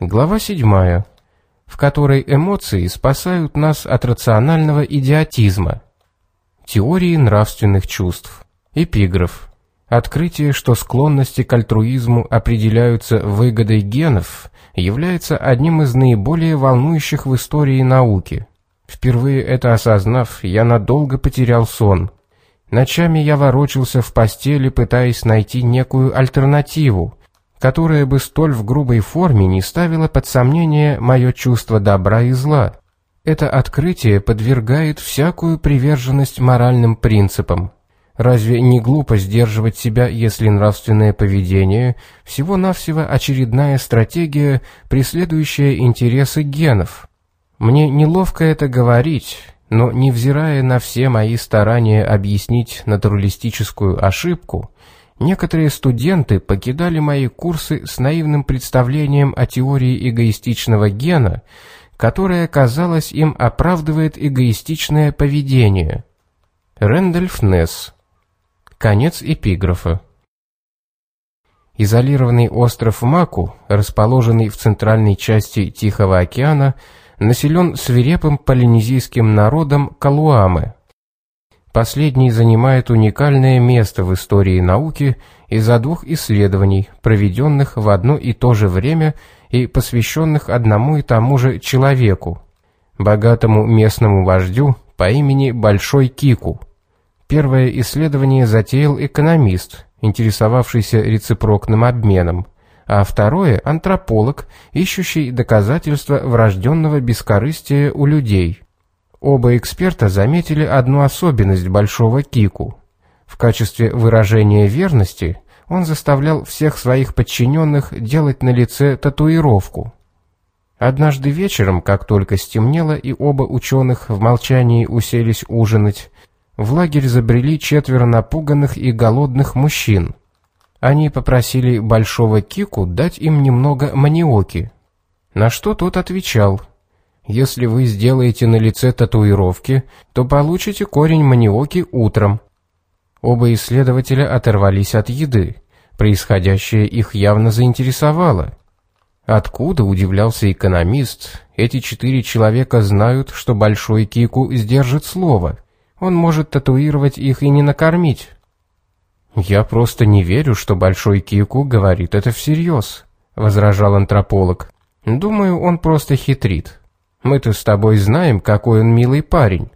Глава 7, в которой эмоции спасают нас от рационального идиотизма. Теории нравственных чувств. Эпиграф. Открытие, что склонности к альтруизму определяются выгодой генов, является одним из наиболее волнующих в истории науки. Впервые это осознав, я надолго потерял сон. Ночами я ворочался в постели, пытаясь найти некую альтернативу, которая бы столь в грубой форме не ставила под сомнение мое чувство добра и зла. Это открытие подвергает всякую приверженность моральным принципам. Разве не глупо сдерживать себя, если нравственное поведение – всего-навсего очередная стратегия, преследующая интересы генов? Мне неловко это говорить, но невзирая на все мои старания объяснить натуралистическую ошибку, Некоторые студенты покидали мои курсы с наивным представлением о теории эгоистичного гена, которая, казалось, им оправдывает эгоистичное поведение. Рэндольф Несс. Конец эпиграфа. Изолированный остров Маку, расположенный в центральной части Тихого океана, населен свирепым полинезийским народом Калуамы – Последний занимает уникальное место в истории науки из-за двух исследований, проведенных в одно и то же время и посвященных одному и тому же человеку, богатому местному вождю по имени Большой Кику. Первое исследование затеял экономист, интересовавшийся рецепрокным обменом, а второе – антрополог, ищущий доказательства врожденного бескорыстия у людей – Оба эксперта заметили одну особенность Большого Кику. В качестве выражения верности он заставлял всех своих подчиненных делать на лице татуировку. Однажды вечером, как только стемнело и оба ученых в молчании уселись ужинать, в лагерь забрели четверо напуганных и голодных мужчин. Они попросили Большого Кику дать им немного маниоки. На что тот отвечал – если вы сделаете на лице татуировки, то получите корень маниоки утром. Оба исследователя оторвались от еды. Происходящее их явно заинтересовало. Откуда, удивлялся экономист, эти четыре человека знают, что Большой Кику сдержит слово. Он может татуировать их и не накормить. «Я просто не верю, что Большой Кику говорит это всерьез», — возражал антрополог. «Думаю, он просто хитрит. Мы-то с тобой знаем, какой он милый парень.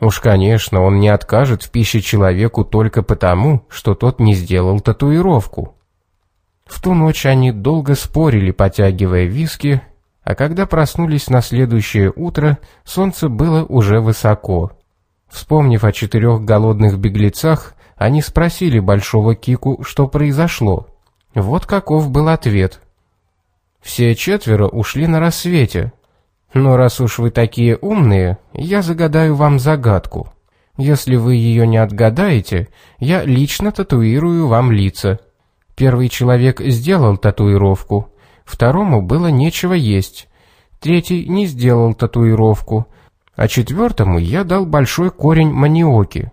Уж, конечно, он не откажет в пище человеку только потому, что тот не сделал татуировку. В ту ночь они долго спорили, потягивая виски, а когда проснулись на следующее утро, солнце было уже высоко. Вспомнив о четырех голодных беглецах, они спросили Большого Кику, что произошло. Вот каков был ответ. Все четверо ушли на рассвете, но раз уж вы такие умные, я загадаю вам загадку. Если вы ее не отгадаете, я лично татуирую вам лица. Первый человек сделал татуировку, второму было нечего есть, третий не сделал татуировку, а четвертому я дал большой корень маниоки.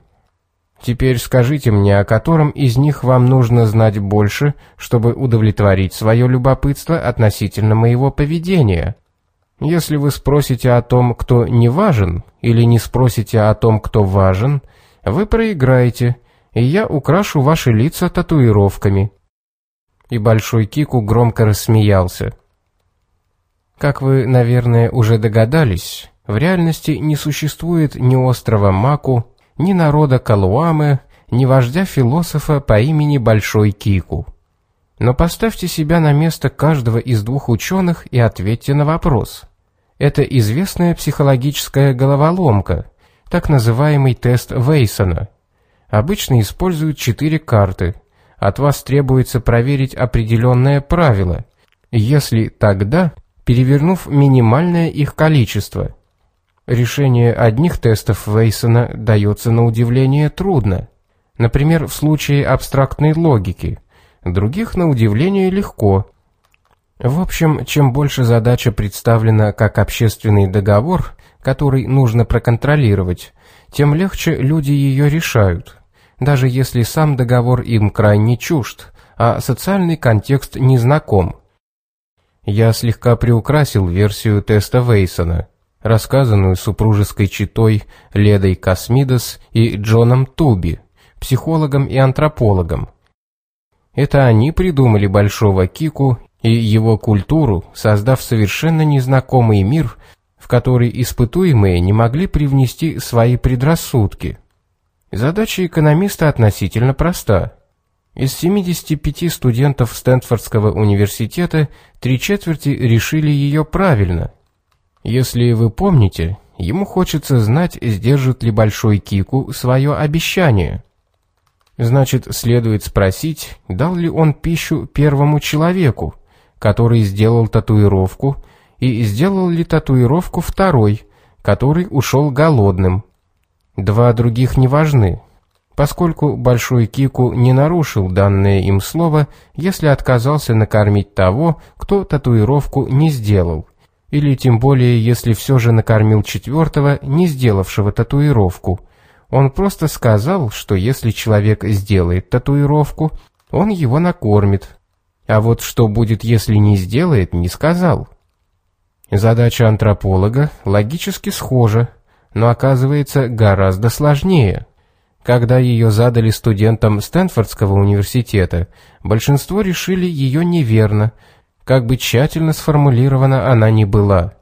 Теперь скажите мне, о котором из них вам нужно знать больше, чтобы удовлетворить свое любопытство относительно моего поведения. Если вы спросите о том, кто не важен, или не спросите о том, кто важен, вы проиграете, и я украшу ваши лица татуировками». И Большой Кику громко рассмеялся. Как вы, наверное, уже догадались, в реальности не существует ни острова Маку, ни народа Калуамы, ни вождя-философа по имени Большой Кику. Но поставьте себя на место каждого из двух ученых и ответьте на вопрос – это известная психологическая головоломка, так называемый тест Вейсона. Обычно используют четыре карты. От вас требуется проверить определенное правило, если тогда, перевернув минимальное их количество. Решение одних тестов Вейсона дается на удивление трудно. Например, в случае абстрактной логики. Других на удивление легко, в общем, чем больше задача представлена как общественный договор, который нужно проконтролировать, тем легче люди ее решают, даже если сам договор им крайне чужд, а социальный контекст не знаком. Я слегка приукрасил версию теста Вейсона, рассказанную супружеской читой Ледой Космидос и Джоном Туби, психологом и антропологом. Это они придумали Большого Кику и его культуру, создав совершенно незнакомый мир, в который испытуемые не могли привнести свои предрассудки. Задача экономиста относительно проста. Из 75 студентов Стэнфордского университета три четверти решили ее правильно. Если вы помните, ему хочется знать, сдержит ли Большой Кику свое обещание. Значит, следует спросить, дал ли он пищу первому человеку, который сделал татуировку, и сделал ли татуировку второй, который ушел голодным. Два других не важны, поскольку Большой Кику не нарушил данное им слово, если отказался накормить того, кто татуировку не сделал, или тем более, если все же накормил четвертого, не сделавшего татуировку. Он просто сказал, что если человек сделает татуировку, он его накормит. А вот что будет, если не сделает, не сказал. Задача антрополога логически схожа, но оказывается гораздо сложнее. Когда ее задали студентам Стэнфордского университета, большинство решили ее неверно, как бы тщательно сформулирована она ни была.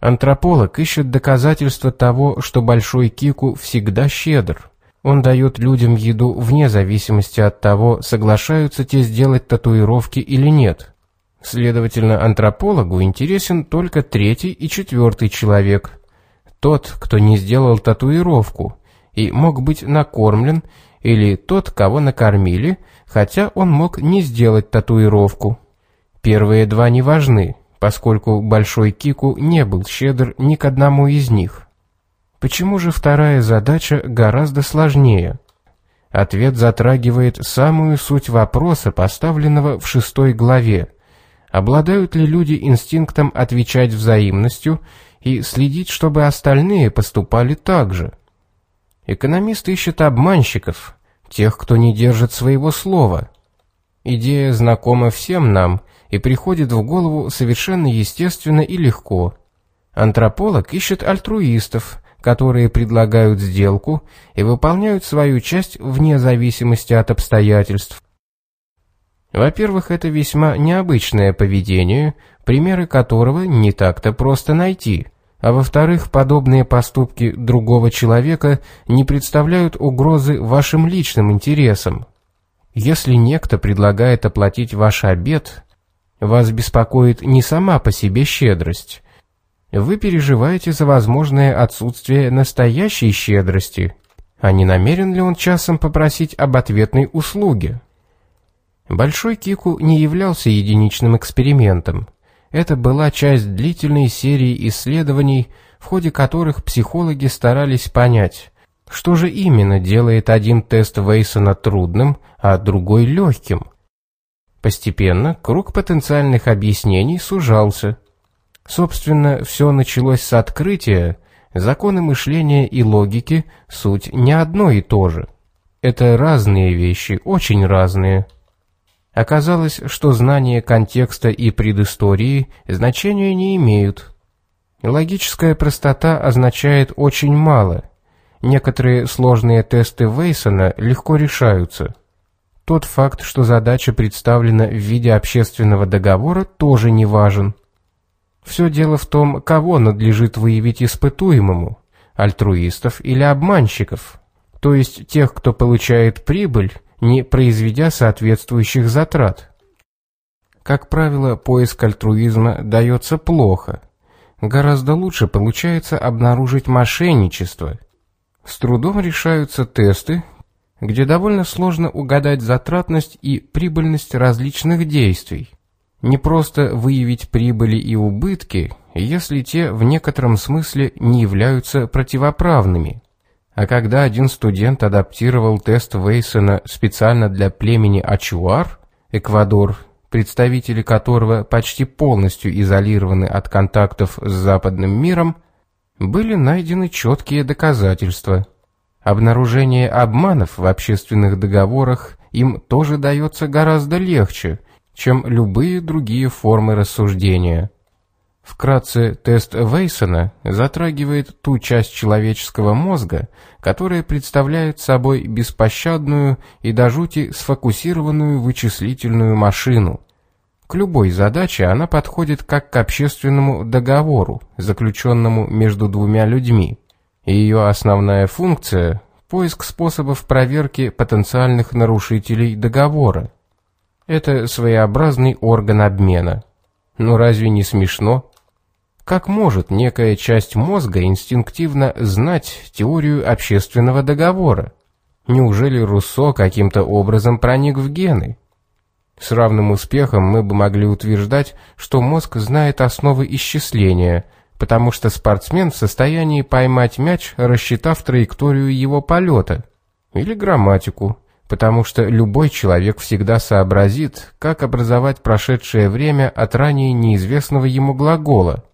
Антрополог ищет доказательства того, что Большой Кику всегда щедр. Он дает людям еду вне зависимости от того, соглашаются те сделать татуировки или нет. Следовательно, антропологу интересен только третий и четвертый человек. Тот, кто не сделал татуировку, и мог быть накормлен, или тот, кого накормили, хотя он мог не сделать татуировку. Первые два не важны, поскольку Большой Кику не был щедр ни к одному из них. Почему же вторая задача гораздо сложнее? Ответ затрагивает самую суть вопроса, поставленного в шестой главе. Обладают ли люди инстинктом отвечать взаимностью и следить, чтобы остальные поступали так же? Экономист ищет обманщиков, тех, кто не держит своего слова. Идея знакома всем нам и приходит в голову совершенно естественно и легко. Антрополог ищет альтруистов, которые предлагают сделку и выполняют свою часть вне зависимости от обстоятельств. Во-первых, это весьма необычное поведение, примеры которого не так-то просто найти – а во-вторых, подобные поступки другого человека не представляют угрозы вашим личным интересам. Если некто предлагает оплатить ваш обед, вас беспокоит не сама по себе щедрость. Вы переживаете за возможное отсутствие настоящей щедрости, а не намерен ли он часом попросить об ответной услуге. Большой Кику не являлся единичным экспериментом. Это была часть длительной серии исследований, в ходе которых психологи старались понять, что же именно делает один тест Вейсона трудным, а другой легким. Постепенно круг потенциальных объяснений сужался. Собственно, все началось с открытия, законы мышления и логики – суть не одно и то же. Это разные вещи, очень разные. Оказалось, что знания контекста и предыстории значения не имеют. Логическая простота означает очень мало. Некоторые сложные тесты Вейсона легко решаются. Тот факт, что задача представлена в виде общественного договора, тоже не важен. Все дело в том, кого надлежит выявить испытуемому – альтруистов или обманщиков, то есть тех, кто получает прибыль, не произведя соответствующих затрат. Как правило, поиск альтруизма дается плохо. Гораздо лучше получается обнаружить мошенничество. С трудом решаются тесты, где довольно сложно угадать затратность и прибыльность различных действий. Не просто выявить прибыли и убытки, если те в некотором смысле не являются противоправными. А когда один студент адаптировал тест Вейсона специально для племени Ачуар, Эквадор, представители которого почти полностью изолированы от контактов с западным миром, были найдены четкие доказательства. Обнаружение обманов в общественных договорах им тоже дается гораздо легче, чем любые другие формы рассуждения. Вкратце, тест Вейсона затрагивает ту часть человеческого мозга, которая представляет собой беспощадную и до жути сфокусированную вычислительную машину. К любой задаче она подходит как к общественному договору, заключенному между двумя людьми. И ее основная функция – поиск способов проверки потенциальных нарушителей договора. Это своеобразный орган обмена. Но разве не смешно? Как может некая часть мозга инстинктивно знать теорию общественного договора? Неужели Руссо каким-то образом проник в гены? С равным успехом мы бы могли утверждать, что мозг знает основы исчисления, потому что спортсмен в состоянии поймать мяч, рассчитав траекторию его полета, или грамматику, потому что любой человек всегда сообразит, как образовать прошедшее время от ранее неизвестного ему глагола,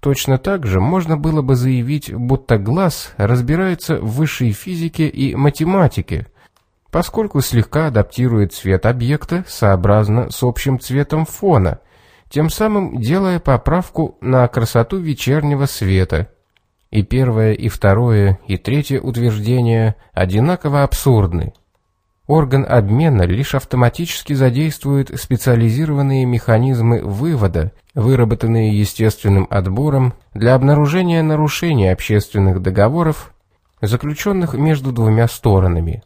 Точно так же можно было бы заявить, будто глаз разбирается в высшей физике и математике, поскольку слегка адаптирует цвет объекта сообразно с общим цветом фона, тем самым делая поправку на красоту вечернего света. И первое, и второе, и третье утверждения одинаково абсурдны. Орган обмена лишь автоматически задействует специализированные механизмы вывода, выработанные естественным отбором для обнаружения нарушений общественных договоров, заключенных между двумя сторонами.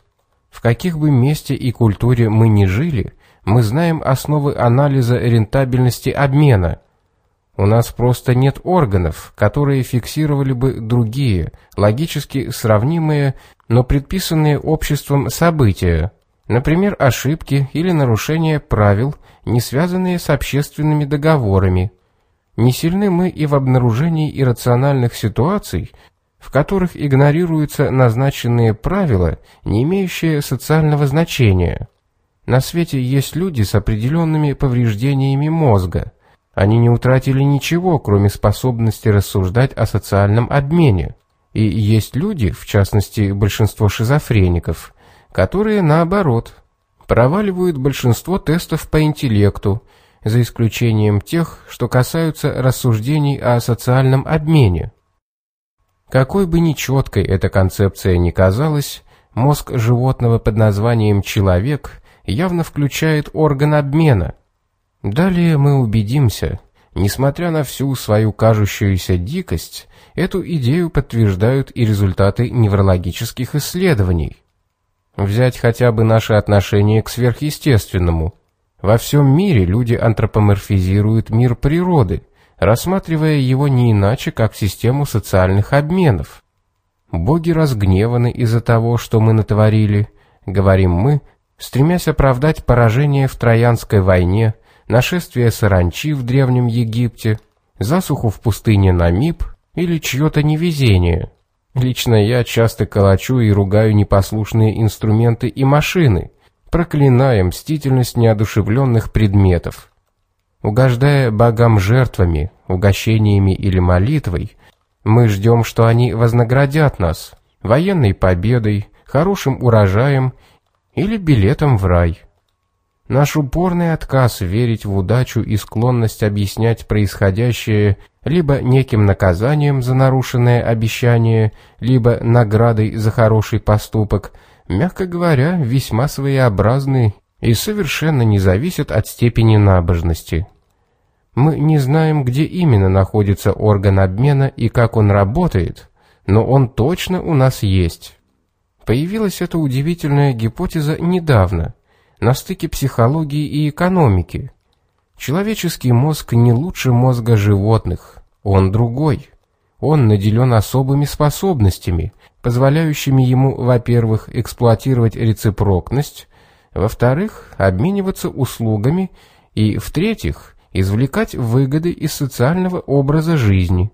В каких бы месте и культуре мы ни жили, мы знаем основы анализа рентабельности обмена. У нас просто нет органов, которые фиксировали бы другие, логически сравнимые, но предписанные обществом события, например, ошибки или нарушения правил, не связанные с общественными договорами. Не сильны мы и в обнаружении иррациональных ситуаций, в которых игнорируются назначенные правила, не имеющие социального значения. На свете есть люди с определенными повреждениями мозга. Они не утратили ничего, кроме способности рассуждать о социальном обмене. И есть люди, в частности большинство шизофреников, которые, наоборот, проваливают большинство тестов по интеллекту, за исключением тех, что касаются рассуждений о социальном обмене. Какой бы ни четкой эта концепция ни казалась, мозг животного под названием «человек» явно включает орган обмена. Далее мы убедимся – Несмотря на всю свою кажущуюся дикость, эту идею подтверждают и результаты неврологических исследований. Взять хотя бы наше отношение к сверхъестественному. Во всем мире люди антропоморфизируют мир природы, рассматривая его не иначе, как систему социальных обменов. Боги разгневаны из-за того, что мы натворили, говорим мы, стремясь оправдать поражение в Троянской войне, нашествие саранчи в Древнем Египте, засуху в пустыне Намиб или чье-то невезение. Лично я часто калачу и ругаю непослушные инструменты и машины, проклиная мстительность неодушевленных предметов. Угождая богам жертвами, угощениями или молитвой, мы ждем, что они вознаградят нас военной победой, хорошим урожаем или билетом в рай. Наш упорный отказ верить в удачу и склонность объяснять происходящее либо неким наказанием за нарушенное обещание, либо наградой за хороший поступок, мягко говоря, весьма своеобразны и совершенно не зависят от степени набожности. Мы не знаем, где именно находится орган обмена и как он работает, но он точно у нас есть. Появилась эта удивительная гипотеза недавно – на стыке психологии и экономики. Человеческий мозг не лучше мозга животных, он другой. Он наделен особыми способностями, позволяющими ему, во-первых, эксплуатировать рецепрокность, во-вторых, обмениваться услугами и, в-третьих, извлекать выгоды из социального образа жизни –